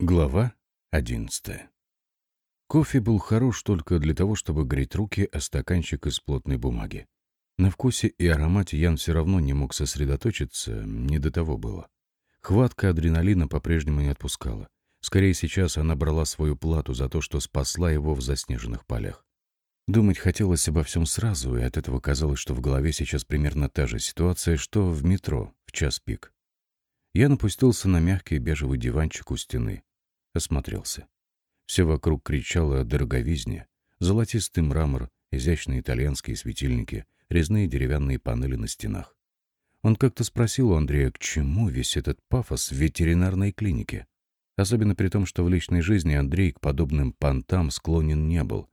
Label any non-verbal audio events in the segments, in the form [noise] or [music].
Глава одиннадцатая. Кофе был хорош только для того, чтобы греть руки о стаканчик из плотной бумаги. На вкусе и аромате Ян все равно не мог сосредоточиться, не до того было. Хватка адреналина по-прежнему не отпускала. Скорее, сейчас она брала свою плату за то, что спасла его в заснеженных полях. Думать хотелось обо всем сразу, и от этого казалось, что в голове сейчас примерно та же ситуация, что в метро в час пик. Я напустился на мягкий бежевый диванчик у стены осмотрелся. Все вокруг кричало о дороговизне. Золотистый мрамор, изящные итальянские светильники, резные деревянные панели на стенах. Он как-то спросил у Андрея, к чему весь этот пафос в ветеринарной клинике. Особенно при том, что в личной жизни Андрей к подобным понтам склонен не был.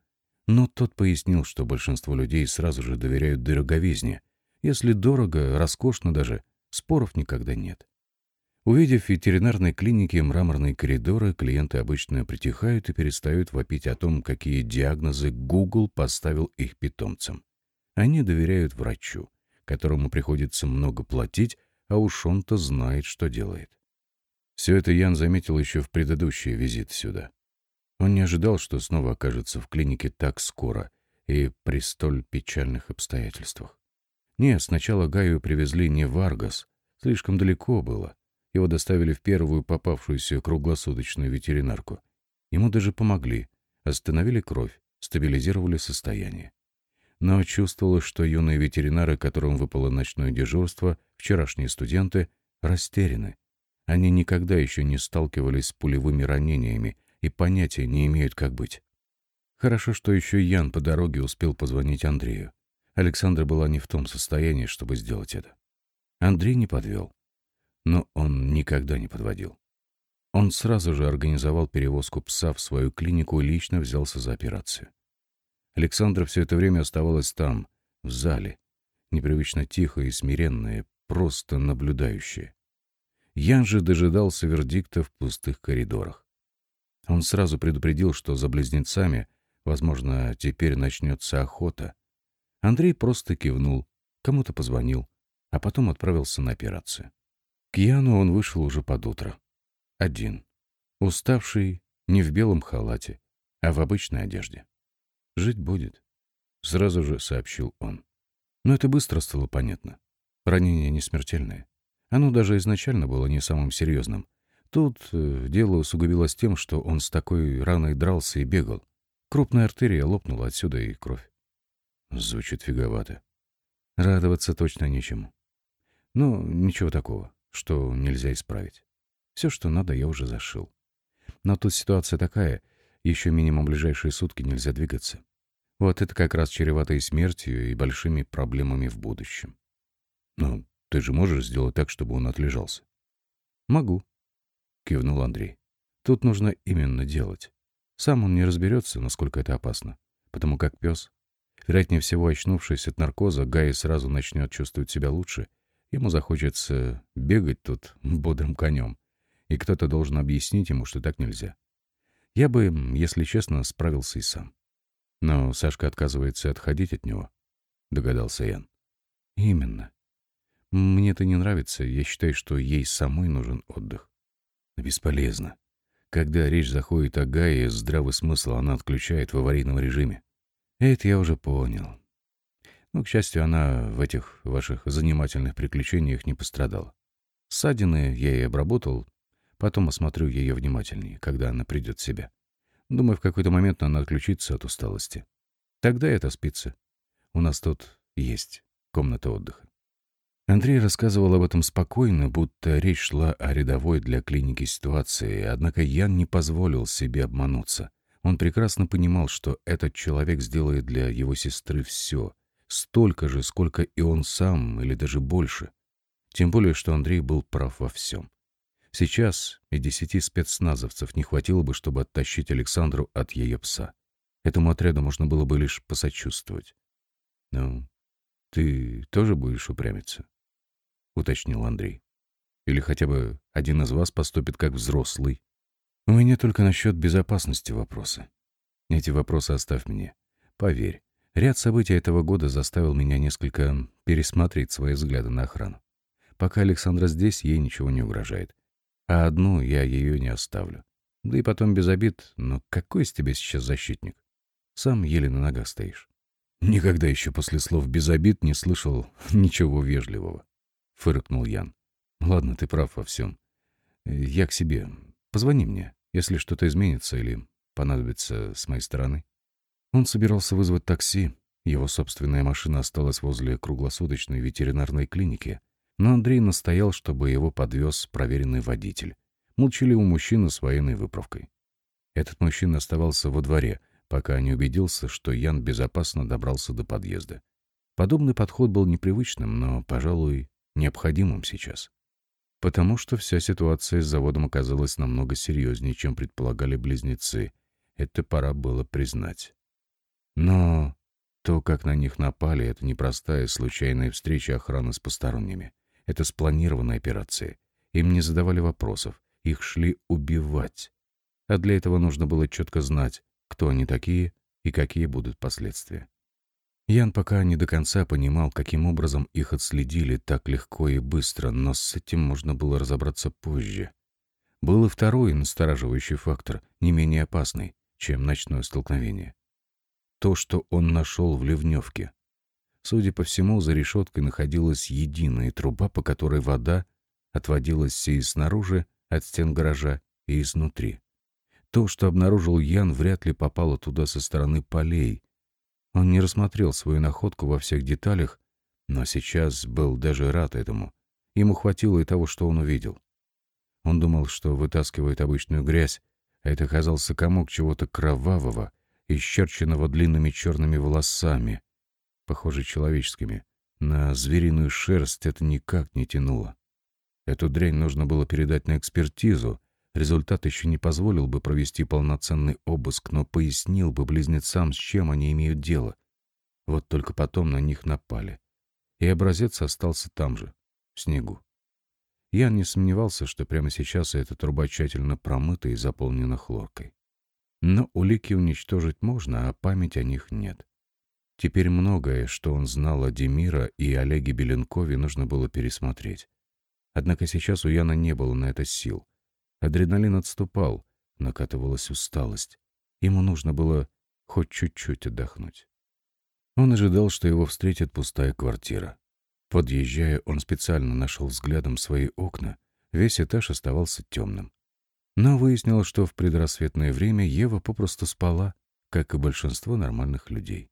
Но тот пояснил, что большинство людей сразу же доверяют дороговизне. Если дорого, роскошно даже, споров никогда нет. Увидев в ветеринарной клинике мраморные коридоры, клиенты обычно притихают и перестают вопить о том, какие диагнозы Google поставил их питомцам. Они доверяют врачу, которому приходится много платить, а уж он-то знает, что делает. Все это Ян заметил еще в предыдущий визит сюда. Он не ожидал, что снова окажется в клинике так скоро и при столь печальных обстоятельствах. Нет, сначала Гаю привезли не в Аргас, слишком далеко было, его доставили в первую попавшуюся круглосуточную ветеринарку. Ему даже помогли, остановили кровь, стабилизировали состояние. Но чувствовалось, что юные ветеринары, которым выпало ночное дежурство, вчерашние студенты, растеряны. Они никогда еще не сталкивались с пулевыми ранениями и понятия не имеют, как быть. Хорошо, что еще Ян по дороге успел позвонить Андрею. Александра была не в том состоянии, чтобы сделать это. Андрей не подвел. Но он никогда не подводил. Он сразу же организовал перевозку пса в свою клинику и лично взялся за операцию. Александра все это время оставалась там, в зале, непривычно тихая и смиренная, просто наблюдающая. Ян же дожидался вердикта в пустых коридорах. Он сразу предупредил, что за близнецами, возможно, теперь начнется охота. Андрей просто кивнул, кому-то позвонил, а потом отправился на операцию. К Яну он вышел уже под утро. Один. Уставший, не в белом халате, а в обычной одежде. «Жить будет», — сразу же сообщил он. Но это быстро стало понятно. Ранение не смертельное. Оно даже изначально было не самым серьезным. Тут э, дело усугубилось тем, что он с такой раной дрался и бегал. Крупная артерия лопнула отсюда и кровь. Звучит фиговато. Радоваться точно нечему. Но ничего такого что нельзя исправить. Все, что надо, я уже зашил. Но тут ситуация такая, еще минимум ближайшие сутки нельзя двигаться. Вот это как раз чревато и смертью, и большими проблемами в будущем. Ну, ты же можешь сделать так, чтобы он отлежался? Могу, кивнул Андрей. Тут нужно именно делать. Сам он не разберется, насколько это опасно, потому как пес. Вероятнее всего, очнувшись от наркоза, Гай сразу начнет чувствовать себя лучше Ему захочется бегать тут бодрым конем, и кто-то должен объяснить ему, что так нельзя. Я бы, если честно, справился и сам. Но Сашка отказывается отходить от него, догадался Ян. Именно. Мне это не нравится, я считаю, что ей самой нужен отдых. Бесполезно. Когда речь заходит о Гае, здравый смысл она отключает в аварийном режиме. Это я уже понял. Но, к счастью, она в этих ваших занимательных приключениях не пострадала. Ссадины я ей обработал, потом осмотрю ее внимательнее, когда она придет в себя. Думаю, в какой-то момент она отключится от усталости. Тогда это спится. У нас тут есть комната отдыха. Андрей рассказывал об этом спокойно, будто речь шла о рядовой для клиники ситуации, однако Ян не позволил себе обмануться. Он прекрасно понимал, что этот человек сделает для его сестры все — Столько же, сколько и он сам, или даже больше. Тем более, что Андрей был прав во всем. Сейчас и десяти спецназовцев не хватило бы, чтобы оттащить Александру от ее пса. Этому отряду можно было бы лишь посочувствовать. «Ну, ты тоже будешь упрямиться?» — уточнил Андрей. «Или хотя бы один из вас поступит как взрослый?» «У меня только насчет безопасности вопросы. Эти вопросы оставь мне. Поверь, Ряд событий этого года заставил меня несколько пересмотреть свои взгляды на охрану. Пока Александра здесь, ей ничего не угрожает. А одну я ее не оставлю. Да и потом без обид, но какой из тебя сейчас защитник? Сам еле на ногах стоишь. Никогда еще после слов «без обид» не слышал ничего вежливого. Фыркнул Ян. Ладно, ты прав во всем. Я к себе. Позвони мне, если что-то изменится или понадобится с моей стороны. Он собирался вызвать такси. Его собственная машина осталась возле круглосуточной ветеринарной клиники, но Андрей настоял, чтобы его подвез проверенный водитель, молчаливый мужчина с военной выправкой. Этот мужчина оставался во дворе, пока не убедился, что Ян безопасно добрался до подъезда. Подобный подход был непривычным, но, пожалуй, необходимым сейчас. Потому что вся ситуация с заводом оказалась намного серьезнее, чем предполагали близнецы. Это пора было признать. Но то, как на них напали, это не простая случайная встреча охраны с посторонними. Это спланированная операция. Им не задавали вопросов, их шли убивать. А для этого нужно было четко знать, кто они такие и какие будут последствия. Ян пока не до конца понимал, каким образом их отследили так легко и быстро, но с этим можно было разобраться позже. Был и второй настораживающий фактор, не менее опасный, чем ночное столкновение. То, что он нашел в Ливневке. Судя по всему, за решеткой находилась единая труба, по которой вода отводилась и снаружи, от стен гаража, и изнутри. То, что обнаружил Ян, вряд ли попало туда со стороны полей, он не рассмотрел свою находку во всех деталях, но сейчас был даже рад этому. Ему хватило и того, что он увидел. Он думал, что вытаскивает обычную грязь, а это оказался комок чего-то кровавого, исчерченного длинными черными волосами, похоже, человеческими. На звериную шерсть это никак не тянуло. Эту дрянь нужно было передать на экспертизу, Результат еще не позволил бы провести полноценный обыск, но пояснил бы близнецам, с чем они имеют дело. Вот только потом на них напали. И образец остался там же, в снегу. Я не сомневался, что прямо сейчас эта труба тщательно промыта и заполнена хлоркой. Но улики уничтожить можно, а память о них нет. Теперь многое, что он знал о Демира и Олеге Беленкове, нужно было пересмотреть. Однако сейчас у Яна не было на это сил. Адреналин отступал, накатывалась усталость. Ему нужно было хоть чуть-чуть отдохнуть. Он ожидал, что его встретит пустая квартира. Подъезжая, он специально нашел взглядом свои окна. Весь этаж оставался темным. Но выяснилось, что в предрассветное время Ева попросту спала, как и большинство нормальных людей.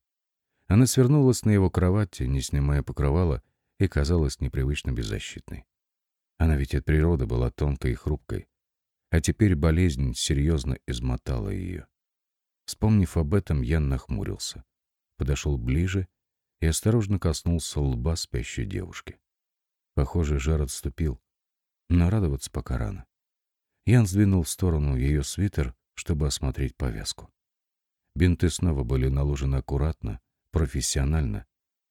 Она свернулась на его кровати, не снимая покрывала, и казалась непривычно беззащитной. Она ведь от природы была тонкой и хрупкой, а теперь болезнь серьезно измотала ее. Вспомнив об этом, Ян нахмурился, подошел ближе и осторожно коснулся лба спящей девушки. Похоже, жар отступил, но радоваться пока рано. Ян сдвинул в сторону ее свитер, чтобы осмотреть повязку. Бинты снова были наложены аккуратно, профессионально,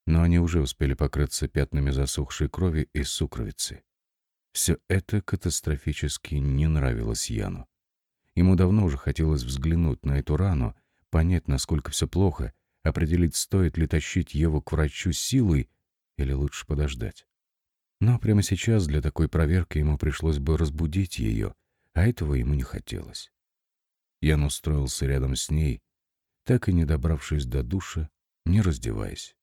но они уже успели покрыться пятнами засохшей крови и сукровицы. Все это катастрофически не нравилось Яну. Ему давно уже хотелось взглянуть на эту рану, понять, насколько все плохо, определить, стоит ли тащить Еву к врачу силой или лучше подождать. Но прямо сейчас для такой проверки ему пришлось бы разбудить ее, а этого ему не хотелось. Ян устроился рядом с ней, так и не добравшись до душа, не раздеваясь.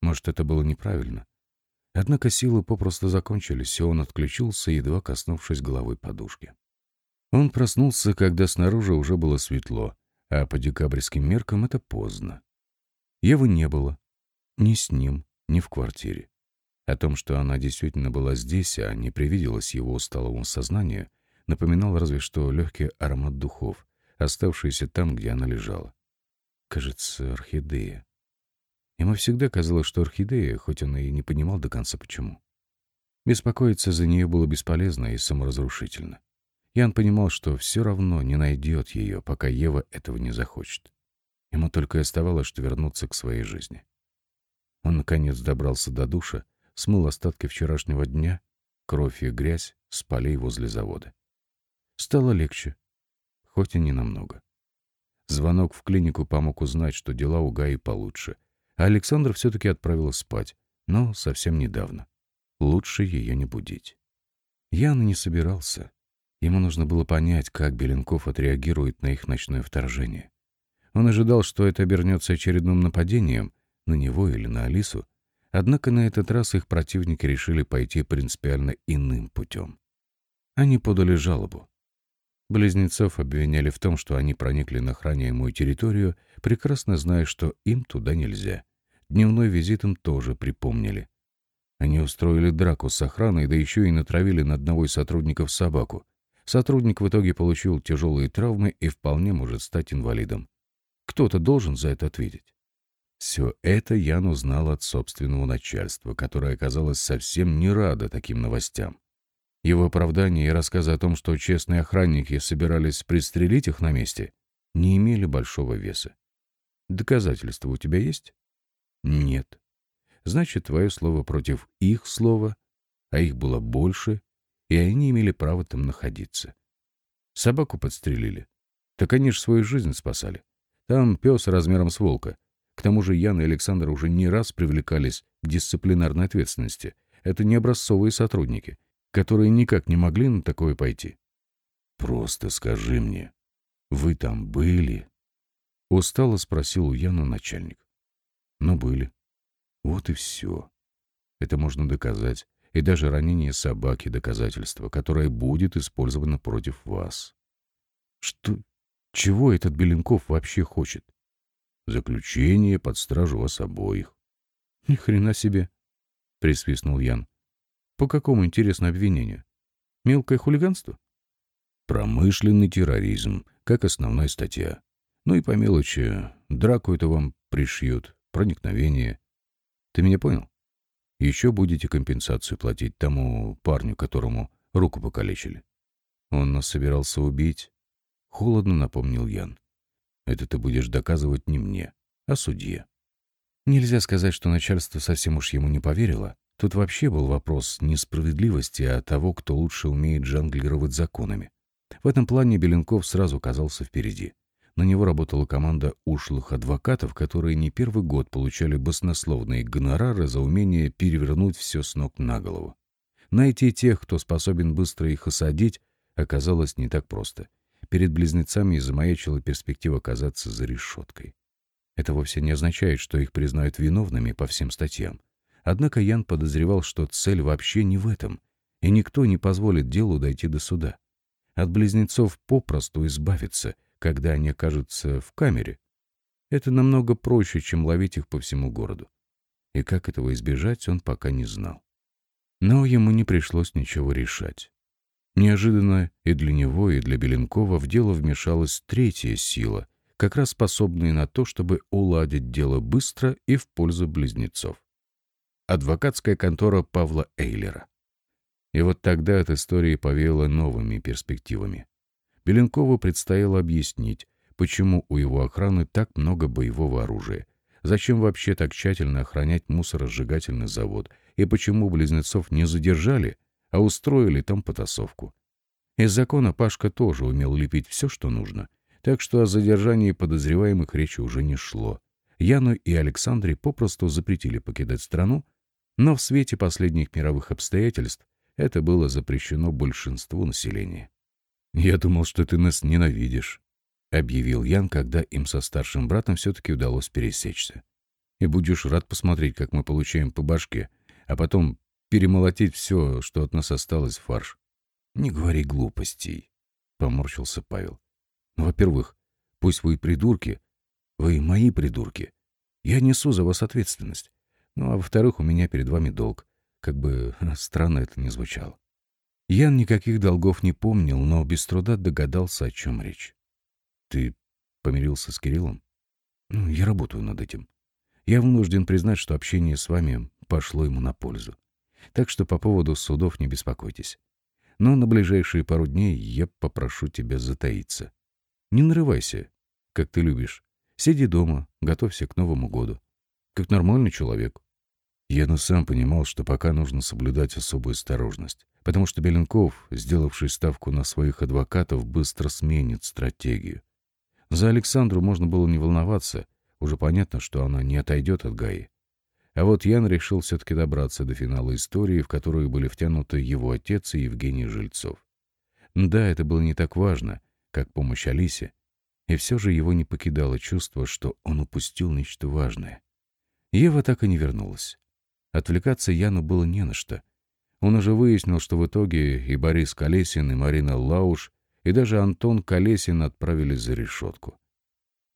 Может, это было неправильно, Однако силы попросту закончились, и он отключился, едва коснувшись головы подушки. Он проснулся, когда снаружи уже было светло, а по декабрьским меркам это поздно. Евы не было. Ни с ним, ни в квартире. О том, что она действительно была здесь, а не привиделась его усталому сознанию, напоминал разве что легкий аромат духов, оставшийся там, где она лежала. Кажется, орхидея. Ему всегда казалось, что орхидея, хоть он и не понимал до конца почему. Беспокоиться за нее было бесполезно и саморазрушительно. Ян понимал, что все равно не найдет ее, пока Ева этого не захочет. Ему только и оставалось, что вернуться к своей жизни. Он, наконец, добрался до душа, смыл остатки вчерашнего дня, кровь и грязь с полей возле завода. Стало легче, хоть и не намного. Звонок в клинику помог узнать, что дела у Гаи получше — а Александр все-таки отправила спать, но совсем недавно. Лучше ее не будить. Ян не собирался. Ему нужно было понять, как Беленков отреагирует на их ночное вторжение. Он ожидал, что это обернется очередным нападением на него или на Алису, однако на этот раз их противники решили пойти принципиально иным путем. Они подали жалобу. Близнецов обвиняли в том, что они проникли на охраняемую территорию, прекрасно зная, что им туда нельзя. Дневной визит им тоже припомнили. Они устроили драку с охраной, да еще и натравили на одного из сотрудников собаку. Сотрудник в итоге получил тяжелые травмы и вполне может стать инвалидом. Кто-то должен за это ответить. Все это Ян узнал от собственного начальства, которое оказалось совсем не радо таким новостям. Его оправдания и рассказы о том, что честные охранники собирались пристрелить их на месте, не имели большого веса. Доказательства у тебя есть? Нет. Значит, твое слово против их слова, а их было больше, и они имели право там находиться. Собаку подстрелили. Так они же свою жизнь спасали. Там пес размером с волка. К тому же Ян и Александр уже не раз привлекались к дисциплинарной ответственности. Это не образцовые сотрудники которые никак не могли на такое пойти. «Просто скажи мне, вы там были?» Устало спросил у Яна начальник. «Ну, были. Вот и все. Это можно доказать. И даже ранение собаки — доказательство, которое будет использовано против вас. Что... Чего этот Беленков вообще хочет? Заключение под стражу вас обоих. Ни хрена себе, присвистнул Ян. По какому, интересно, обвинению? Мелкое хулиганство? Промышленный терроризм, как основная статья. Ну и по мелочи, драку это вам пришьют, проникновение. Ты меня понял? Еще будете компенсацию платить тому парню, которому руку покалечили. Он нас собирался убить. Холодно напомнил Ян. Это ты будешь доказывать не мне, а судье. Нельзя сказать, что начальство совсем уж ему не поверило. Тут вообще был вопрос не справедливости, а того, кто лучше умеет жонглировать законами. В этом плане Беленков сразу оказался впереди. На него работала команда ушлых адвокатов, которые не первый год получали баснословные гонорары за умение перевернуть все с ног на голову. Найти тех, кто способен быстро их осадить, оказалось не так просто. Перед близнецами замаячила перспектива оказаться за решеткой. Это вовсе не означает, что их признают виновными по всем статьям. Однако Ян подозревал, что цель вообще не в этом, и никто не позволит делу дойти до суда. От близнецов попросту избавиться, когда они окажутся в камере. Это намного проще, чем ловить их по всему городу. И как этого избежать, он пока не знал. Но ему не пришлось ничего решать. Неожиданно и для него, и для Беленкова в дело вмешалась третья сила, как раз способная на то, чтобы уладить дело быстро и в пользу близнецов адвокатская контора Павла Эйлера. И вот тогда от истории повеяло новыми перспективами. Беленкову предстояло объяснить, почему у его охраны так много боевого оружия, зачем вообще так тщательно охранять мусоросжигательный завод и почему близнецов не задержали, а устроили там потасовку. Из закона Пашка тоже умел лепить все, что нужно, так что о задержании подозреваемых речи уже не шло. Яну и Александре попросту запретили покидать страну, но в свете последних мировых обстоятельств это было запрещено большинству населения. «Я думал, что ты нас ненавидишь», — объявил Ян, когда им со старшим братом все-таки удалось пересечься. «И будешь рад посмотреть, как мы получаем по башке, а потом перемолотить все, что от нас осталось в фарш». «Не говори глупостей», — поморщился Павел. «Ну, во-первых, пусть вы придурки, вы мои придурки. Я несу за вас ответственность. Ну, а во-вторых, у меня перед вами долг. Как бы [laughs] странно это ни звучало. Ян никаких долгов не помнил, но без труда догадался, о чем речь. Ты помирился с Кириллом? Ну, я работаю над этим. Я вынужден признать, что общение с вами пошло ему на пользу. Так что по поводу судов не беспокойтесь. Но на ближайшие пару дней я попрошу тебя затаиться. Не нарывайся, как ты любишь. Сиди дома, готовься к Новому году как нормальный человек. Я ну сам понимал, что пока нужно соблюдать особую осторожность, потому что Беленков, сделавший ставку на своих адвокатов, быстро сменит стратегию. За Александру можно было не волноваться, уже понятно, что она не отойдет от Гаи. А вот Ян решил все-таки добраться до финала истории, в которую были втянуты его отец и Евгений Жильцов. Да, это было не так важно, как помощь Алисе, и все же его не покидало чувство, что он упустил нечто важное. Ева так и не вернулась. Отвлекаться Яну было не на что. Он уже выяснил, что в итоге и Борис Колесин, и Марина Лауш, и даже Антон Колесин отправились за решетку.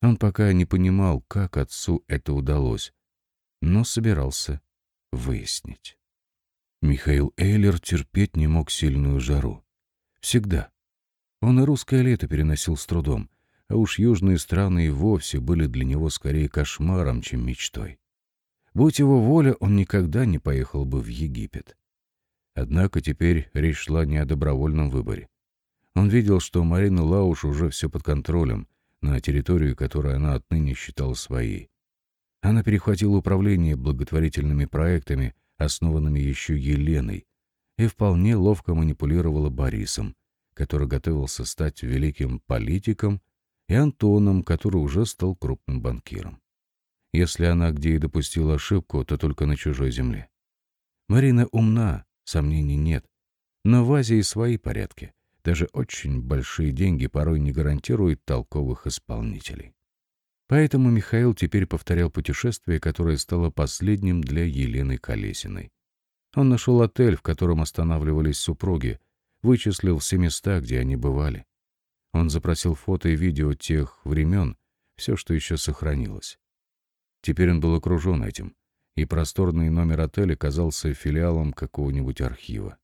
Он пока не понимал, как отцу это удалось, но собирался выяснить. Михаил Эйлер терпеть не мог сильную жару. Всегда. Он и русское лето переносил с трудом, а уж южные страны и вовсе были для него скорее кошмаром, чем мечтой. Будь его воля, он никогда не поехал бы в Египет. Однако теперь речь шла не о добровольном выборе. Он видел, что Марина Лауш уже все под контролем, на территорию, которую она отныне считала своей. Она перехватила управление благотворительными проектами, основанными еще Еленой, и вполне ловко манипулировала Борисом, который готовился стать великим политиком, и Антоном, который уже стал крупным банкиром. Если она где и допустила ошибку, то только на чужой земле. Марина умна, сомнений нет. Но в Азии свои порядки. Даже очень большие деньги порой не гарантируют толковых исполнителей. Поэтому Михаил теперь повторял путешествие, которое стало последним для Елены Колесиной. Он нашел отель, в котором останавливались супруги, вычислил все места, где они бывали. Он запросил фото и видео тех времен, все, что еще сохранилось. Теперь он был окружен этим, и просторный номер отеля казался филиалом какого-нибудь архива.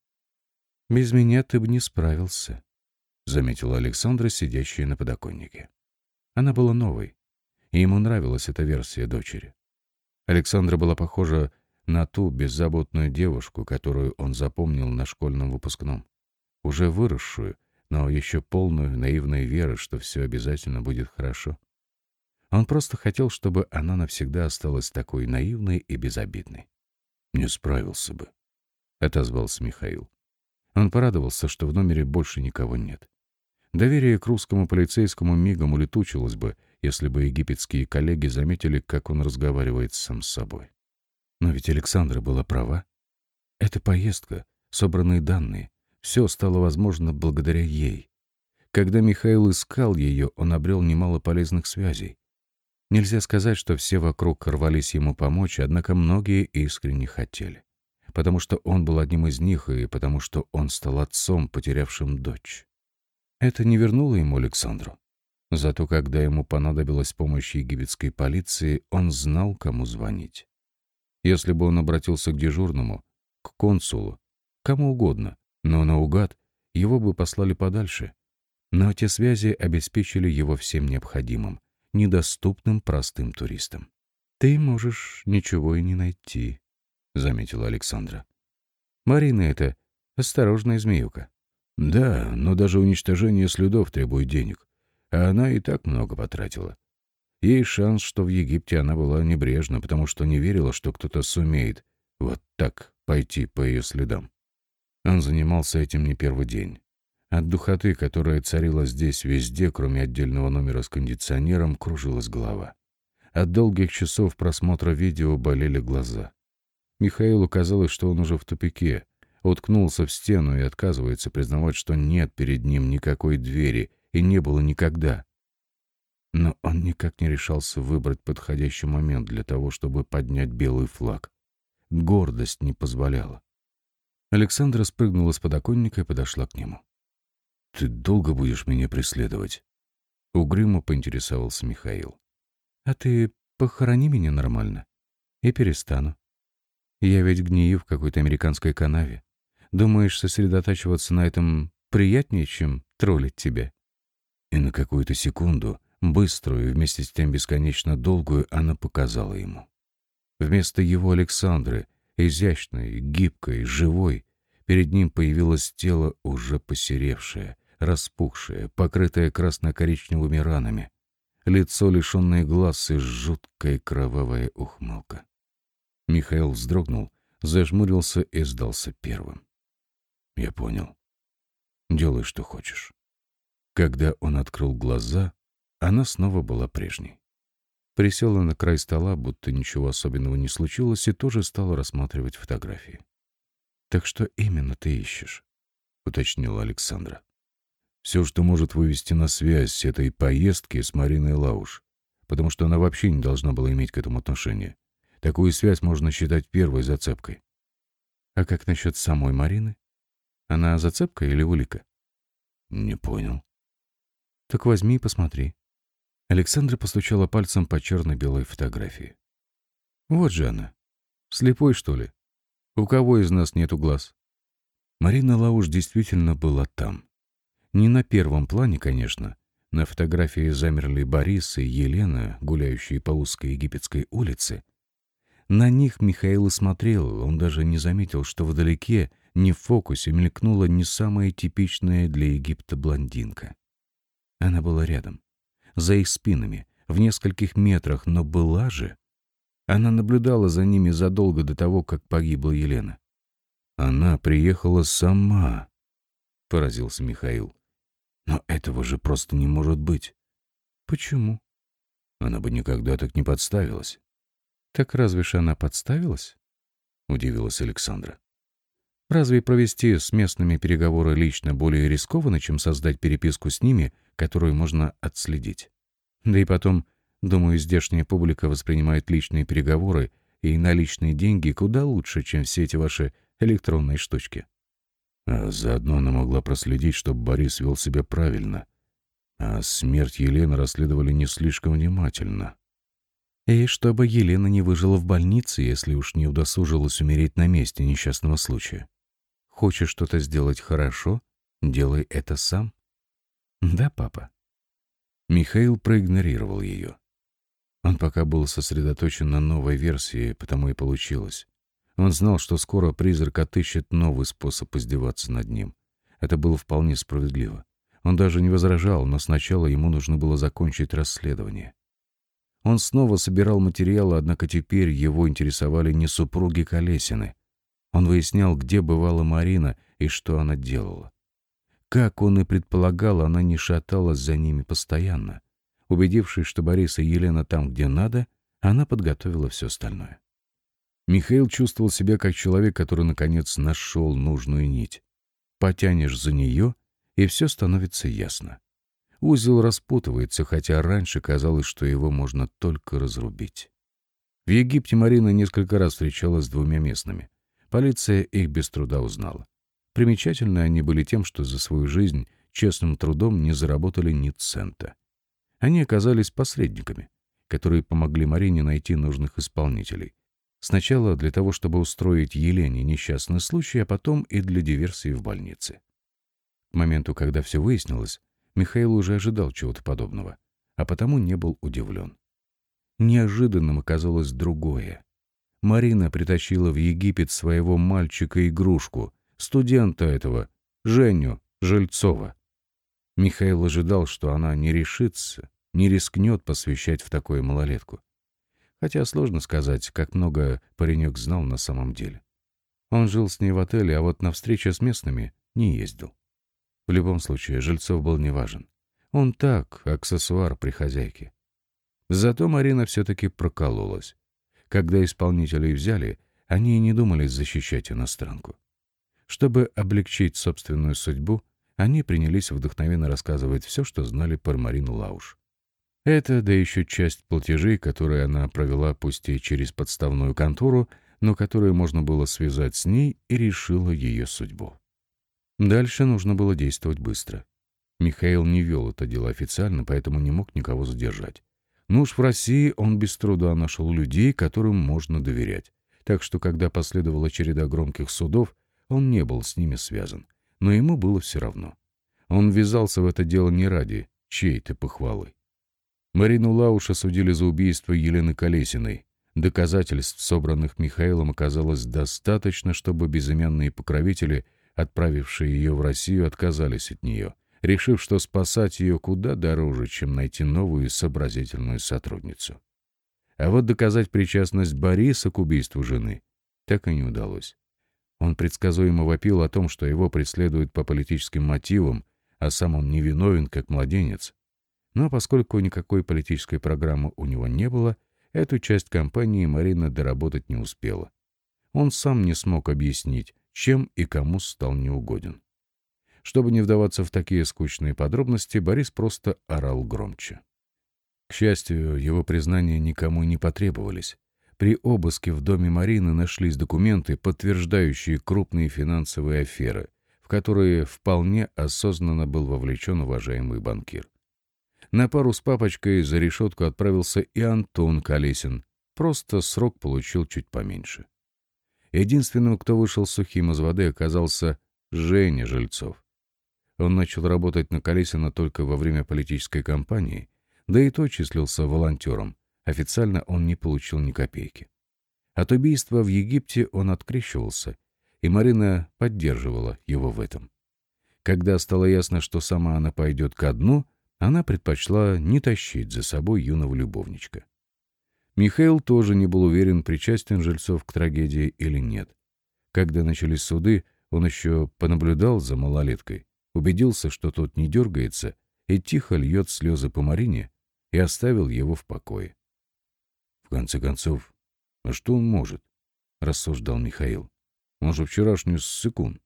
«Без меня ты бы не справился», — заметила Александра, сидящая на подоконнике. Она была новой, и ему нравилась эта версия дочери. Александра была похожа на ту беззаботную девушку, которую он запомнил на школьном выпускном. Уже выросшую, но еще полную наивной веры, что все обязательно будет хорошо. Он просто хотел, чтобы она навсегда осталась такой наивной и безобидной. «Не справился бы», — отозвался Михаил. Он порадовался, что в номере больше никого нет. Доверие к русскому полицейскому мигом улетучилось бы, если бы египетские коллеги заметили, как он разговаривает сам с собой. Но ведь Александра была права. Эта поездка, собранные данные, все стало возможно благодаря ей. Когда Михаил искал ее, он обрел немало полезных связей. Нельзя сказать, что все вокруг рвались ему помочь, однако многие искренне хотели. Потому что он был одним из них и потому что он стал отцом, потерявшим дочь. Это не вернуло ему Александру. Зато когда ему понадобилась помощь египетской полиции, он знал, кому звонить. Если бы он обратился к дежурному, к консулу, кому угодно, но наугад, его бы послали подальше. Но те связи обеспечили его всем необходимым, недоступным простым туристам. «Ты можешь ничего и не найти», — заметила Александра. «Марина это осторожная змеюка». «Да, но даже уничтожение следов требует денег, а она и так много потратила. Есть шанс, что в Египте она была небрежна, потому что не верила, что кто-то сумеет вот так пойти по ее следам. Он занимался этим не первый день. От духоты, которая царила здесь везде, кроме отдельного номера с кондиционером, кружилась голова. От долгих часов просмотра видео болели глаза. Михаилу казалось, что он уже в тупике, уткнулся в стену и отказывается признавать, что нет перед ним никакой двери и не было никогда. Но он никак не решался выбрать подходящий момент для того, чтобы поднять белый флаг. Гордость не позволяла. Александра спрыгнула с подоконника и подошла к нему. «Ты долго будешь меня преследовать?» Угрюмо поинтересовался Михаил. «А ты похорони меня нормально, и перестану. Я ведь гнию в какой-то американской канаве. Думаешь, сосредотачиваться на этом приятнее, чем троллить тебя?» И на какую-то секунду, быструю и вместе с тем бесконечно долгую, она показала ему. Вместо его Александры, изящной, гибкой, живой, перед ним появилось тело, уже посеревшее, распухшее, покрытое красно-коричневыми ранами, лицо, лишенное глаз и жуткая кровавая ухмылка. Михаил вздрогнул, зажмурился и сдался первым. «Я понял. Делай, что хочешь». Когда он открыл глаза, она снова была прежней. Присела на край стола, будто ничего особенного не случилось, и тоже стала рассматривать фотографии. «Так что именно ты ищешь?» — уточнила Александра. Все, что может вывести на связь с этой поездки с Мариной Лауш, потому что она вообще не должна была иметь к этому отношения. Такую связь можно считать первой зацепкой. А как насчет самой Марины? Она зацепка или улика? Не понял. Так возьми и посмотри. Александра постучала пальцем по черно-белой фотографии. Вот же она. Слепой, что ли? У кого из нас нету глаз? Марина Лауш действительно была там. Не на первом плане, конечно. На фотографии замерли Борис и Елена, гуляющие по узкой египетской улице. На них Михаил и смотрел, он даже не заметил, что вдалеке, не в фокусе, мелькнула не самая типичная для Египта блондинка. Она была рядом, за их спинами, в нескольких метрах, но была же. Она наблюдала за ними задолго до того, как погибла Елена. «Она приехала сама», — поразился Михаил. Но этого же просто не может быть. Почему? Она бы никогда так не подставилась. Так разве ж она подставилась? Удивилась Александра. Разве провести с местными переговоры лично более рискованно, чем создать переписку с ними, которую можно отследить? Да и потом, думаю, здешняя публика воспринимает личные переговоры и наличные деньги куда лучше, чем все эти ваши электронные штучки. А заодно она могла проследить, чтобы Борис вел себя правильно. А смерть Елены расследовали не слишком внимательно. И чтобы Елена не выжила в больнице, если уж не удосужилась умереть на месте несчастного случая. Хочешь что-то сделать хорошо, делай это сам. Да, папа? Михаил проигнорировал ее. Он пока был сосредоточен на новой версии, потому и получилось. Он знал, что скоро призрак отыщет новый способ издеваться над ним. Это было вполне справедливо. Он даже не возражал, но сначала ему нужно было закончить расследование. Он снова собирал материалы, однако теперь его интересовали не супруги Колесины. Он выяснял, где бывала Марина и что она делала. Как он и предполагал, она не шаталась за ними постоянно. Убедившись, что Борис и Елена там, где надо, она подготовила все остальное. Михаил чувствовал себя как человек, который, наконец, нашел нужную нить. Потянешь за нее, и все становится ясно. Узел распутывается, хотя раньше казалось, что его можно только разрубить. В Египте Марина несколько раз встречалась с двумя местными. Полиция их без труда узнала. Примечательны они были тем, что за свою жизнь честным трудом не заработали ни цента. Они оказались посредниками, которые помогли Марине найти нужных исполнителей, Сначала для того, чтобы устроить Елене несчастный случай, а потом и для диверсии в больнице. К моменту, когда все выяснилось, Михаил уже ожидал чего-то подобного, а потому не был удивлен. Неожиданным оказалось другое. Марина притащила в Египет своего мальчика-игрушку, студента этого, Женю Жильцова. Михаил ожидал, что она не решится, не рискнет посвящать в такое малолетку. Хотя сложно сказать, как много паренек знал на самом деле. Он жил с ней в отеле, а вот на встречи с местными не ездил. В любом случае, Жильцов был неважен. Он так, аксессуар при хозяйке. Зато Марина все-таки прокололась. Когда исполнителей взяли, они и не думали защищать иностранку. Чтобы облегчить собственную судьбу, они принялись вдохновенно рассказывать все, что знали про Марину Лауш. Это, да еще часть платежей, которые она провела пусть и через подставную контору, но которую можно было связать с ней и решила ее судьбу. Дальше нужно было действовать быстро. Михаил не вел это дело официально, поэтому не мог никого задержать. Но уж в России он без труда нашел людей, которым можно доверять. Так что, когда последовала череда громких судов, он не был с ними связан. Но ему было все равно. Он ввязался в это дело не ради чьей-то похвалы. Марину Лауш осудили за убийство Елены Колесиной. Доказательств, собранных Михаилом, оказалось достаточно, чтобы безымянные покровители, отправившие ее в Россию, отказались от нее, решив, что спасать ее куда дороже, чем найти новую сообразительную сотрудницу. А вот доказать причастность Бориса к убийству жены так и не удалось. Он предсказуемо вопил о том, что его преследуют по политическим мотивам, а сам он невиновен, как младенец, но поскольку никакой политической программы у него не было, эту часть кампании Марина доработать не успела. Он сам не смог объяснить, чем и кому стал неугоден. Чтобы не вдаваться в такие скучные подробности, Борис просто орал громче. К счастью, его признания никому не потребовались. При обыске в доме Марины нашлись документы, подтверждающие крупные финансовые аферы, в которые вполне осознанно был вовлечен уважаемый банкир. На пару с папочкой за решетку отправился и Антон Колесин, просто срок получил чуть поменьше. Единственным, кто вышел сухим из воды, оказался Женя Жильцов. Он начал работать на Колесина только во время политической кампании, да и то числился волонтером. Официально он не получил ни копейки. От убийства в Египте он открещивался, и Марина поддерживала его в этом. Когда стало ясно, что сама она пойдет ко дну, она предпочла не тащить за собой юного любовничка. Михаил тоже не был уверен, причастен Жильцов к трагедии или нет. Когда начались суды, он еще понаблюдал за малолеткой, убедился, что тот не дергается и тихо льет слезы по Марине, и оставил его в покое. В конце концов, а что он может? рассуждал Михаил. Он же вчерашний ссыкун.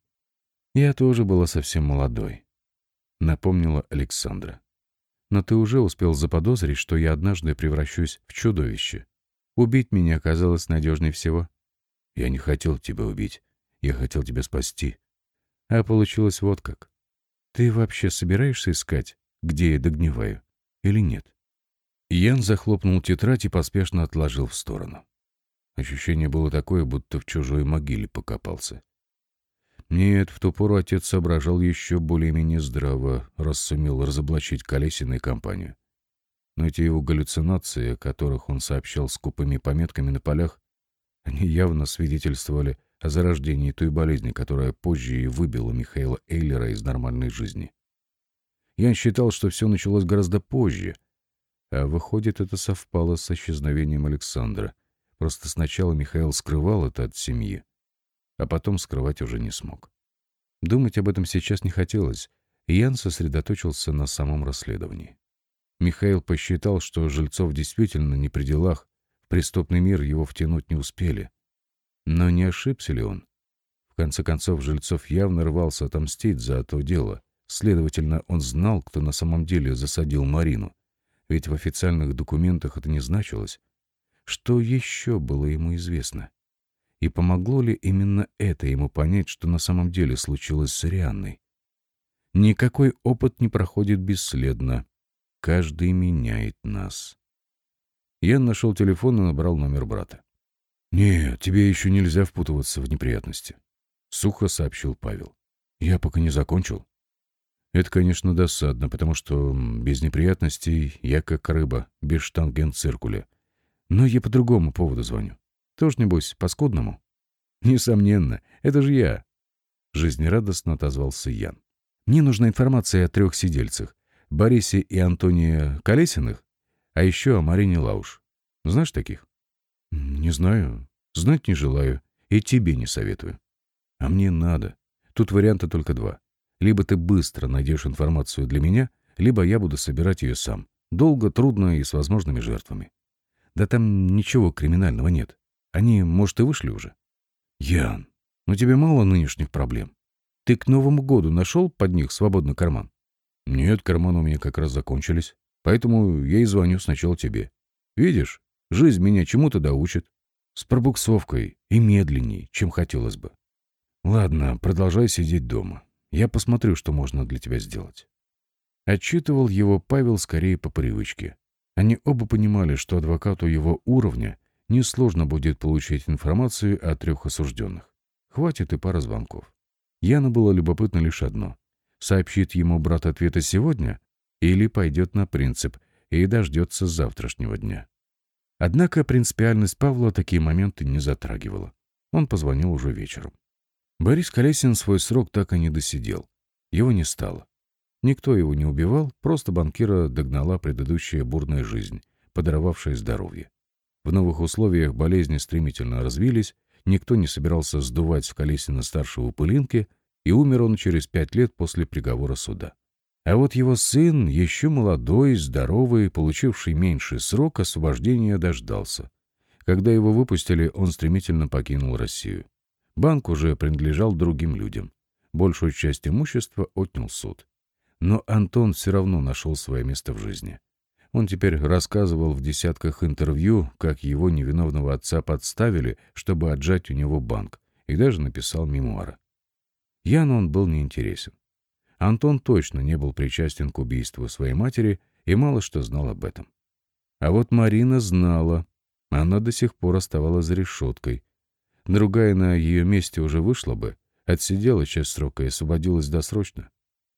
Я тоже была совсем молодой, напомнила Александра. Но ты уже успел заподозрить, что я однажды превращусь в чудовище. Убить меня оказалось надежнее всего. Я не хотел тебя убить. Я хотел тебя спасти. А получилось вот как. Ты вообще собираешься искать, где я догниваю, или нет? Ян захлопнул тетрадь и поспешно отложил в сторону. Ощущение было такое, будто в чужой могиле покопался. Нет, в ту пору отец соображал еще более-менее здраво, раз сумел разоблачить Колесина и компанию. Но эти его галлюцинации, о которых он сообщал скупыми пометками на полях, они явно свидетельствовали о зарождении той болезни, которая позже и выбила Михаила Эйлера из нормальной жизни. Ян считал, что все началось гораздо позже, а выходит, это совпало с исчезновением Александра. Просто сначала Михаил скрывал это от семьи, а потом скрывать уже не смог. Думать об этом сейчас не хотелось, и Ян сосредоточился на самом расследовании. Михаил посчитал, что Жильцов действительно не при делах, в преступный мир его втянуть не успели. Но не ошибся ли он? В конце концов, Жильцов явно рвался отомстить за то дело. Следовательно, он знал, кто на самом деле засадил Марину. Ведь в официальных документах это не значилось. Что еще было ему известно? И помогло ли именно это ему понять, что на самом деле случилось с Рианной? Никакой опыт не проходит бесследно. Каждый меняет нас. Я нашел телефон и набрал номер брата. «Нет, тебе еще нельзя впутываться в неприятности», — сухо сообщил Павел. «Я пока не закончил». Это, конечно, досадно, потому что без неприятностей я как рыба, без штангенциркуля. Но я по другому поводу звоню. Тоже, небось, по-скудному? Несомненно, это же я. Жизнерадостно отозвался Ян. Мне нужна информация о трех сидельцах. Борисе и Антоне Колесиных, а еще о Марине Лауш. Знаешь таких? Не знаю. Знать не желаю. И тебе не советую. А мне надо. Тут варианта только два. Либо ты быстро найдешь информацию для меня, либо я буду собирать ее сам. Долго, трудно и с возможными жертвами. Да там ничего криминального нет. Они, может, и вышли уже. Ян, ну тебе мало нынешних проблем. Ты к Новому году нашел под них свободный карман? Нет, карманы у меня как раз закончились. Поэтому я и звоню сначала тебе. Видишь, жизнь меня чему-то доучит. С пробуксовкой и медленней, чем хотелось бы. Ладно, продолжай сидеть дома. Я посмотрю, что можно для тебя сделать. Отчитывал его Павел скорее по привычке. Они оба понимали, что адвокату его уровня несложно будет получить информацию о трех осужденных. Хватит и пара звонков. Яну было любопытно лишь одно. Сообщит ему брат ответа сегодня или пойдет на принцип и дождется завтрашнего дня. Однако принципиальность Павла такие моменты не затрагивала. Он позвонил уже вечером. Борис Колесин свой срок так и не досидел. Его не стало. Никто его не убивал, просто банкира догнала предыдущая бурная жизнь, подорвавшая здоровье. В новых условиях болезни стремительно развились, никто не собирался сдувать в Колесина старшего пылинки, и умер он через пять лет после приговора суда. А вот его сын, еще молодой, здоровый, получивший меньший срок, освобождения дождался. Когда его выпустили, он стремительно покинул Россию. Банк уже принадлежал другим людям. Большую часть имущества отнял суд. Но Антон все равно нашел свое место в жизни. Он теперь рассказывал в десятках интервью, как его невиновного отца подставили, чтобы отжать у него банк, и даже написал мемуары. Яну он был неинтересен. Антон точно не был причастен к убийству своей матери и мало что знал об этом. А вот Марина знала. Она до сих пор оставалась за решеткой. Другая на ее месте уже вышла бы, отсидела часть срока и освободилась досрочно.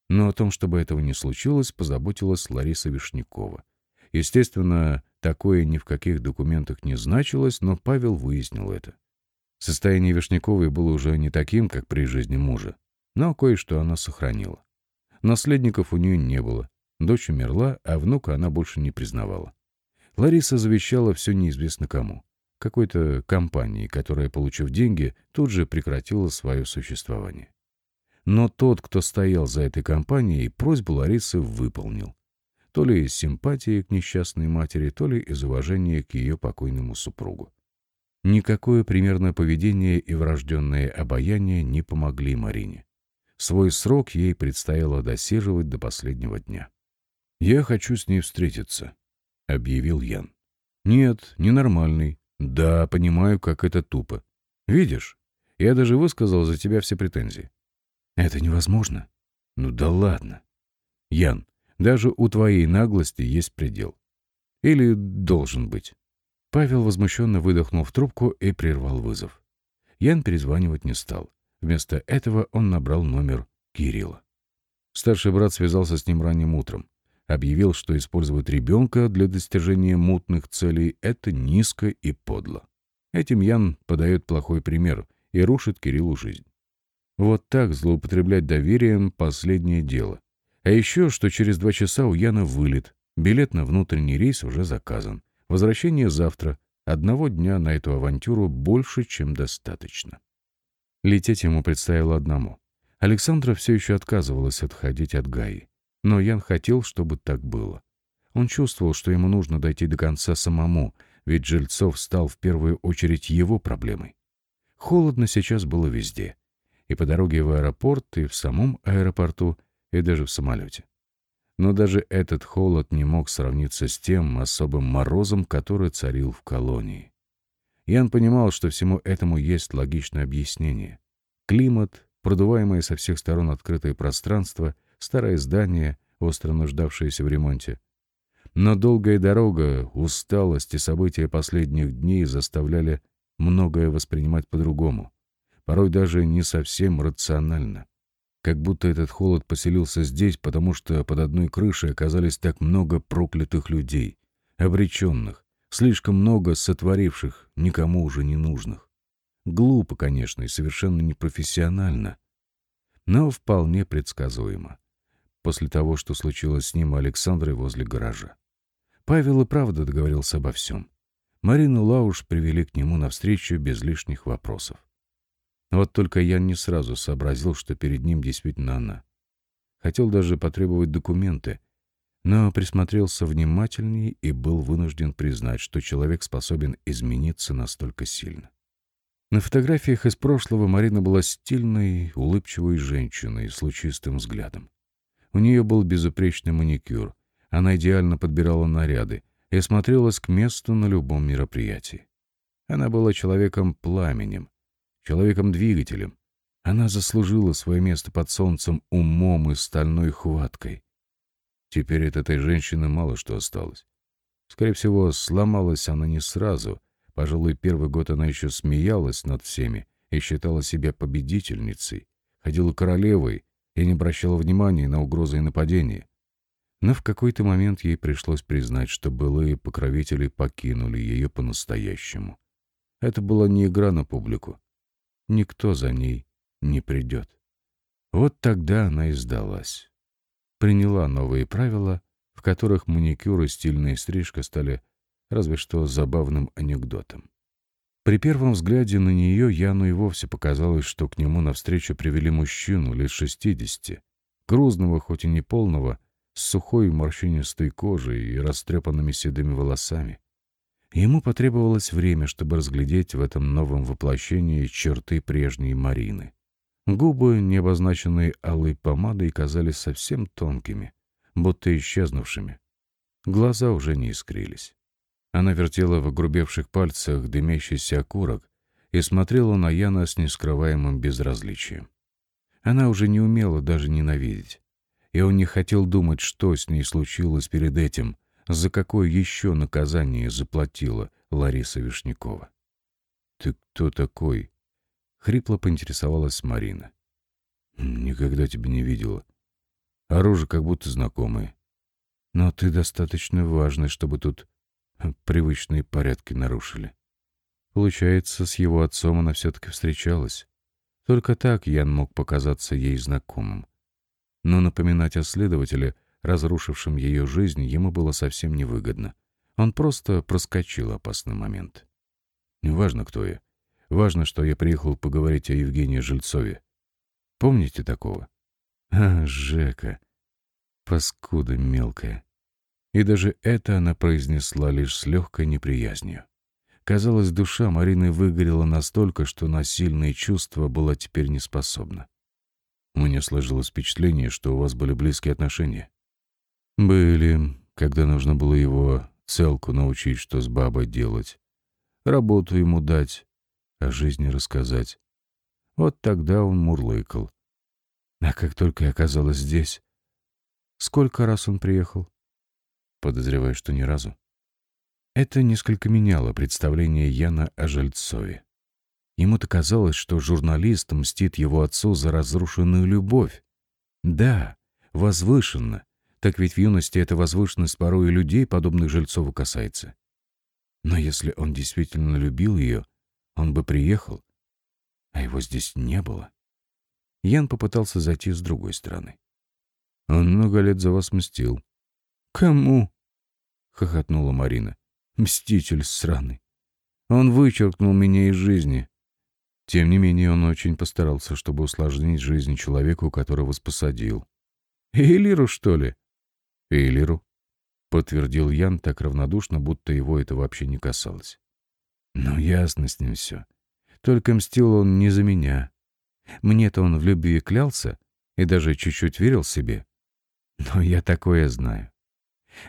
Но о том, чтобы этого не случилось, позаботилась Лариса Вишнякова. Естественно, такое ни в каких документах не значилось, но Павел выяснил это. Состояние Вишняковой было уже не таким, как при жизни мужа, но кое-что она сохранила. Наследников у нее не было, дочь умерла, а внука она больше не признавала. Лариса завещала все неизвестно кому. Какой-то компании, которая, получив деньги, тут же прекратила свое существование. Но тот, кто стоял за этой компанией, просьбу Ларисы выполнил. То ли из симпатии к несчастной матери, то ли из уважения к ее покойному супругу. Никакое примерное поведение и врожденное обаяние не помогли Марине. Свой срок ей предстояло досиживать до последнего дня. «Я хочу с ней встретиться», — объявил Ян. «Нет, ненормальный. Да, понимаю, как это тупо. Видишь, я даже высказал за тебя все претензии». «Это невозможно». «Ну да ладно». «Ян, даже у твоей наглости есть предел. Или должен быть». Павел возмущенно выдохнул в трубку и прервал вызов. Ян перезванивать не стал. Вместо этого он набрал номер Кирилла. Старший брат связался с ним ранним утром. Объявил, что использовать ребенка для достижения мутных целей — это низко и подло. Этим Ян подает плохой пример и рушит Кириллу жизнь. Вот так злоупотреблять доверием — последнее дело. А еще, что через два часа у Яна вылет, билет на внутренний рейс уже заказан. Возвращение завтра. Одного дня на эту авантюру больше, чем достаточно. Лететь ему предстояло одному. Александра все еще отказывалась отходить от Гаи. Но Ян хотел, чтобы так было. Он чувствовал, что ему нужно дойти до конца самому, ведь Жильцов стал в первую очередь его проблемой. Холодно сейчас было везде. И по дороге в аэропорт, и в самом аэропорту, и даже в самолете. Но даже этот холод не мог сравниться с тем особым морозом, который царил в колонии. Ян понимал, что всему этому есть логичное объяснение. Климат, продуваемое со всех сторон открытое пространство, старое здание, остро нуждавшееся в ремонте. Но долгая дорога, усталость и события последних дней заставляли многое воспринимать по-другому, порой даже не совсем рационально. Как будто этот холод поселился здесь, потому что под одной крышей оказались так много проклятых людей, обреченных, слишком много сотворивших, никому уже не нужных. Глупо, конечно, и совершенно непрофессионально, но вполне предсказуемо. После того, что случилось с ним и Александрой возле гаража. Павел и правда договорился обо всем. Марину Лауш привели к нему навстречу без лишних вопросов. Вот только я не сразу сообразил, что перед ним действительно она. Хотел даже потребовать документы, но присмотрелся внимательнее и был вынужден признать, что человек способен измениться настолько сильно. На фотографиях из прошлого Марина была стильной, улыбчивой женщиной с лучистым взглядом. У нее был безупречный маникюр, она идеально подбирала наряды и смотрелась к месту на любом мероприятии. Она была человеком-пламенем, человеком-двигателем. Она заслужила свое место под солнцем умом и стальной хваткой. Теперь от этой женщины мало что осталось. Скорее всего, сломалась она не сразу. Пожалуй, первый год она еще смеялась над всеми и считала себя победительницей, ходила королевой и не обращала внимания на угрозы и нападения. Но в какой-то момент ей пришлось признать, что былые покровители покинули ее по-настоящему. Это была не игра на публику никто за ней не придет. Вот тогда она и сдалась. Приняла новые правила, в которых маникюр и стильная стрижка стали разве что забавным анекдотом. При первом взгляде на нее Яну и вовсе показалось, что к нему навстречу привели мужчину лет шестидесяти, грузного, хоть и не полного, с сухой морщинистой кожей и растрепанными седыми волосами. Ему потребовалось время, чтобы разглядеть в этом новом воплощении черты прежней Марины. Губы, не обозначенные алой помадой, казались совсем тонкими, будто исчезнувшими. Глаза уже не искрились. Она вертела в огрубевших пальцах дымящийся окурок и смотрела на Яна с нескрываемым безразличием. Она уже не умела даже ненавидеть. И он не хотел думать, что с ней случилось перед этим, за какое еще наказание заплатила Лариса Вишнякова. «Ты кто такой?» — хрипло поинтересовалась Марина. «Никогда тебя не видела. Оружие как будто знакомое. Но ты достаточно важный, чтобы тут привычные порядки нарушили. Получается, с его отцом она все-таки встречалась. Только так Ян мог показаться ей знакомым. Но напоминать о следователе, разрушившем ее жизнь, ему было совсем невыгодно. Он просто проскочил опасный момент. Неважно, кто я. Важно, что я приехал поговорить о Евгении Жильцове. Помните такого? А, Жека. Паскуда мелкая. И даже это она произнесла лишь с легкой неприязнью. Казалось, душа Марины выгорела настолько, что на сильные чувства была теперь не способна. Меня сложилось впечатление, что у вас были близкие отношения. Были, когда нужно было его целку научить, что с бабой делать. Работу ему дать, о жизни рассказать. Вот тогда он мурлыкал. А как только я оказалась здесь... Сколько раз он приехал? Подозреваю, что ни разу. Это несколько меняло представление Яна о Жильцове. Ему-то казалось, что журналист мстит его отцу за разрушенную любовь. Да, возвышенно. Так ведь в юности эта возвышенность порой и людей, подобных Жильцову, касается. Но если он действительно любил ее, он бы приехал, а его здесь не было. Ян попытался зайти с другой стороны. Он много лет за вас мстил. Кому? хохотнула Марина. Мститель сраный. Он вычеркнул меня из жизни. Тем не менее, он очень постарался, чтобы усложнить жизнь человеку, которого спосадил. «Эйлиру, что ли?» «Эйлиру», — подтвердил Ян так равнодушно, будто его это вообще не касалось. «Ну, ясно с ним все. Только мстил он не за меня. Мне-то он в любви клялся и даже чуть-чуть верил себе. Но я такое знаю.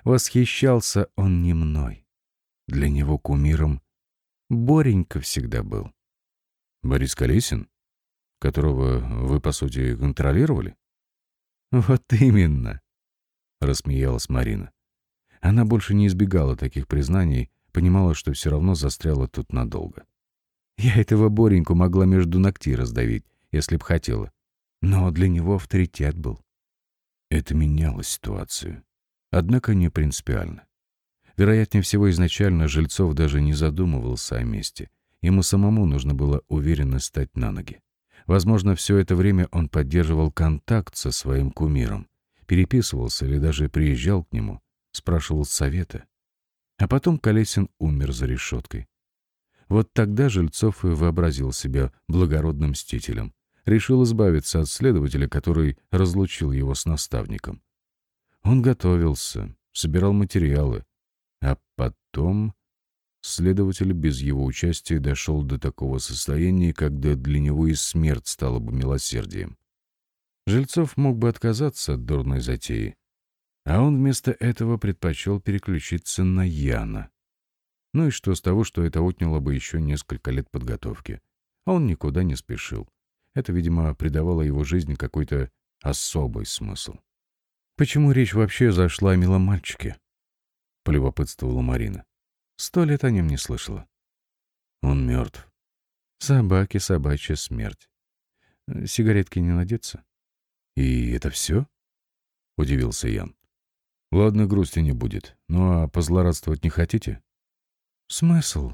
Восхищался он не мной. Для него кумиром Боренька всегда был. Борис Колесин, которого вы, по сути, контролировали? Вот именно, рассмеялась Марина. Она больше не избегала таких признаний, понимала, что все равно застряла тут надолго. Я этого Бореньку могла между ногтей раздавить, если б хотела. Но для него авторитет был. Это меняло ситуацию. Однако не принципиально. Вероятнее всего, изначально Жильцов даже не задумывался о месте. Ему самому нужно было уверенно стать на ноги. Возможно, все это время он поддерживал контакт со своим кумиром, переписывался или даже приезжал к нему, спрашивал совета. А потом Колесин умер за решеткой. Вот тогда Жильцов и вообразил себя благородным мстителем, решил избавиться от следователя, который разлучил его с наставником. Он готовился, собирал материалы, а потом следователь без его участия дошел до такого состояния, когда для него и смерть стала бы милосердием. Жильцов мог бы отказаться от дурной затеи, а он вместо этого предпочел переключиться на Яна. Ну и что с того, что это отняло бы еще несколько лет подготовки? А он никуда не спешил. Это, видимо, придавало его жизни какой-то особый смысл. «Почему речь вообще зашла о милом мальчике?» — полюбопытствовала Марина. «Сто лет о нем не слышала». «Он мертв». «Собаки, собачья смерть. Сигаретки не найдется?» «И это все?» — удивился Ян. «Ладно, грусти не будет. Ну а позлорадствовать не хотите?» «Смысл?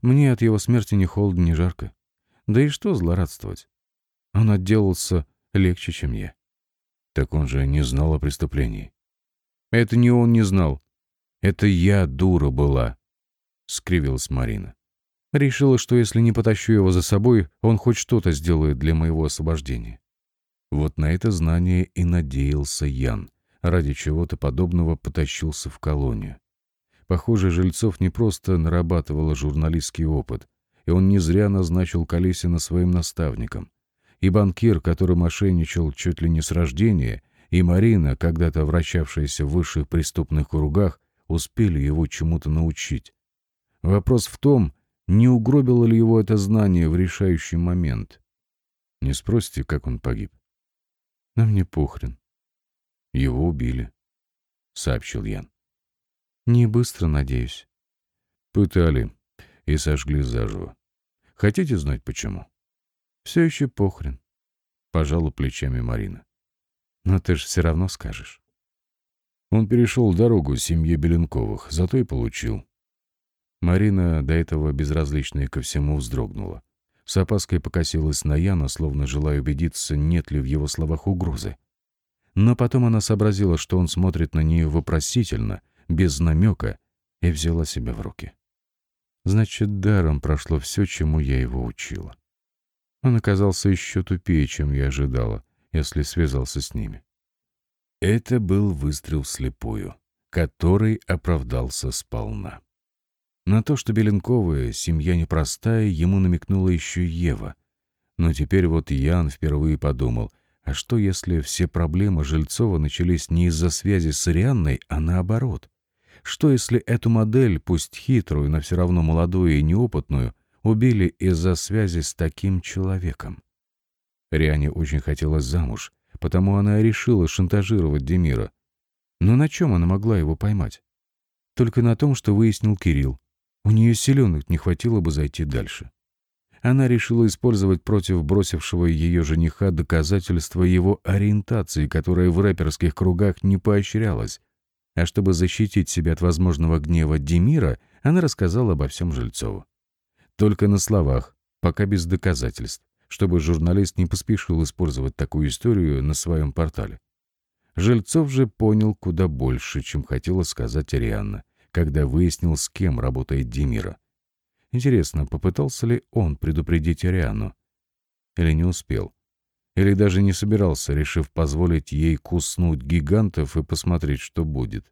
Мне от его смерти ни холодно, ни жарко. Да и что злорадствовать? Он отделался легче, чем я. Так он же не знал о преступлении. Это не он не знал. Это я дура была, — скривилась Марина. Решила, что если не потащу его за собой, он хоть что-то сделает для моего освобождения. Вот на это знание и надеялся Ян, ради чего-то подобного потащился в колонию. Похоже, Жильцов не просто нарабатывал журналистский опыт, и он не зря назначил Колесина своим наставником. и банкир, который мошенничал чуть ли не с рождения, и Марина, когда-то вращавшаяся в высших преступных кругах, успели его чему-то научить. Вопрос в том, не угробило ли его это знание в решающий момент. Не спросите, как он погиб? Нам не похрен. Его убили, — сообщил Ян. Не быстро, надеюсь. Пытали и сожгли заживо. Хотите знать, почему? Все еще похрен. Пожала плечами Марина. Но ты же все равно скажешь. Он перешел дорогу семье Беленковых, зато и получил. Марина, до этого безразличная ко всему, вздрогнула. С опаской покосилась на Яна, словно желая убедиться, нет ли в его словах угрозы. Но потом она сообразила, что он смотрит на нее вопросительно, без намека, и взяла себя в руки. Значит, даром прошло все, чему я его учила. Он оказался еще тупее, чем я ожидала, если связался с ними. Это был выстрел вслепую, который оправдался сполна. На то, что Беленковая семья непростая, ему намекнула еще Ева. Но теперь вот Ян впервые подумал, а что если все проблемы Жильцова начались не из-за связи с Ирианной, а наоборот? Что если эту модель, пусть хитрую, но все равно молодую и неопытную, убили из-за связи с таким человеком? Риане очень хотелось замуж, потому она и решила шантажировать Демира. Но на чем она могла его поймать? Только на том, что выяснил Кирилл. У нее силенок не хватило бы зайти дальше. Она решила использовать против бросившего ее жениха доказательства его ориентации, которая в рэперских кругах не поощрялась. А чтобы защитить себя от возможного гнева Демира, она рассказала обо всем Жильцову. Только на словах, пока без доказательств, чтобы журналист не поспешил использовать такую историю на своем портале. Жильцов же понял куда больше, чем хотела сказать Арианна, когда выяснил, с кем работает Демира. Интересно, попытался ли он предупредить Ариану? Или не успел? Или даже не собирался, решив позволить ей куснуть гигантов и посмотреть, что будет?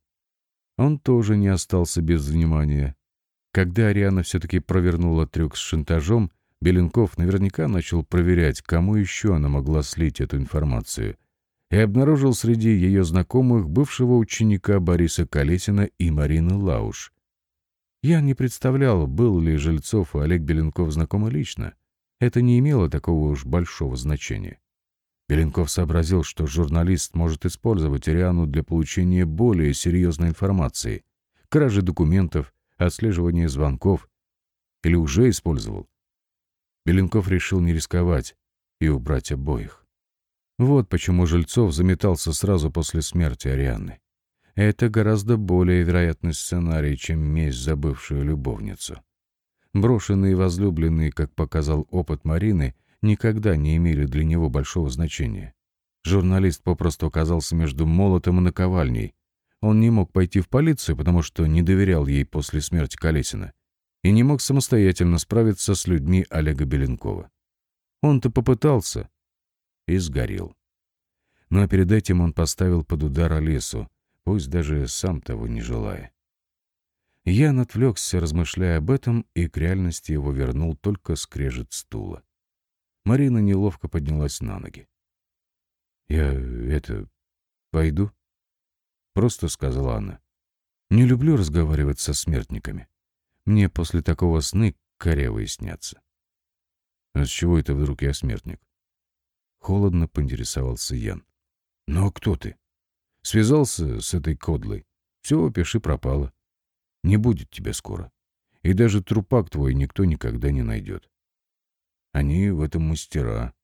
Он тоже не остался без внимания. Когда Ариана все-таки провернула трюк с шантажом, Беленков наверняка начал проверять, кому еще она могла слить эту информацию и обнаружил среди ее знакомых бывшего ученика Бориса Колесина и Марины Лауш. Я не представлял, был ли Жильцов и Олег Беленков знакомы лично. Это не имело такого уж большого значения. Беленков сообразил, что журналист может использовать Ириану для получения более серьезной информации, кражи документов, отслеживания звонков, или уже использовал. Беленков решил не рисковать и убрать обоих. Вот почему Жильцов заметался сразу после смерти Арианны. Это гораздо более вероятный сценарий, чем месть за бывшую любовницу. Брошенные возлюбленные, как показал опыт Марины, никогда не имели для него большого значения. Журналист попросту оказался между молотом и наковальней. Он не мог пойти в полицию, потому что не доверял ей после смерти Колесина, и не мог самостоятельно справиться с людьми Олега Беленкова. Он-то попытался, и сгорел. Ну а перед этим он поставил под удар Олесу, пусть даже сам того не желая. Ян отвлекся, размышляя об этом, и к реальности его вернул только скрежет стула. Марина неловко поднялась на ноги. «Я это... пойду?» Просто сказала она. «Не люблю разговаривать со смертниками. Мне после такого сны корявые снятся». «А с чего это вдруг я смертник?» Холодно поинтересовался Ян. «Ну а кто ты? Связался с этой кодлой. Все, пиши пропало. Не будет тебя скоро. И даже трупак твой никто никогда не найдет. Они в этом мастера.